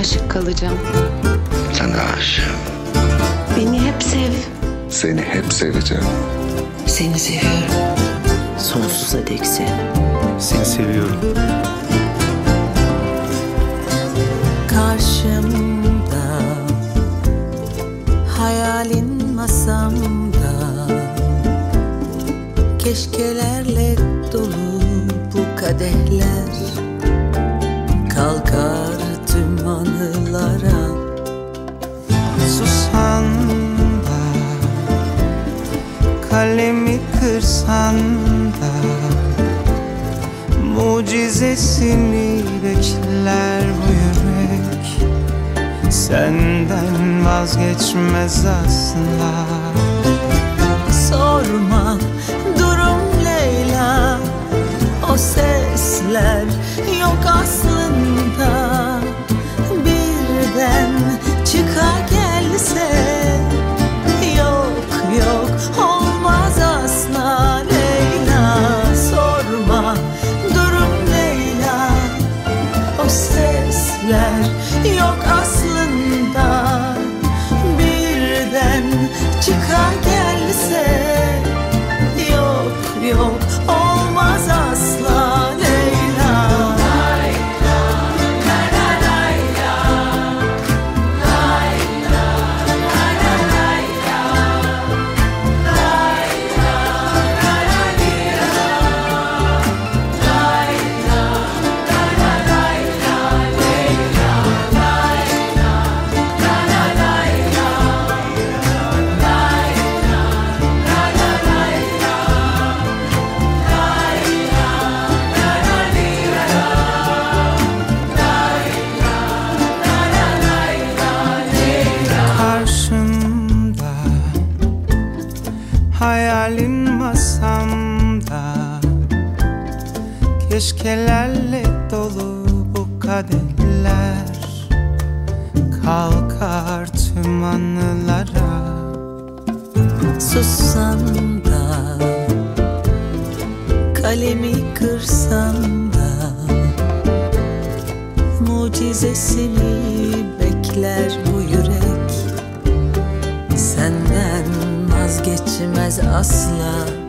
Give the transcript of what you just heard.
aşık kalacağım. Sana aşığım. Beni hep sev. Seni hep seveceğim. Seni seviyorum. Sonsuza dek sev. Seni seviyorum. Karşımda Hayalin masamda Keşkelerle dolu bu kadehler Kalkar anılara Susan da Kalemi kırsan da Mucizesini bekler bu yürek. Senden vazgeçmez asla Sorma durum Leyla O sesler yok aslında sesler yok aslında. Birden çıka gelse Yok yok Hayalin masamda. Keşkelerle dolu bu kadehler Kalkar tüm anılara. Sussan da Kalemi kırsan da Mucizesini bekler asla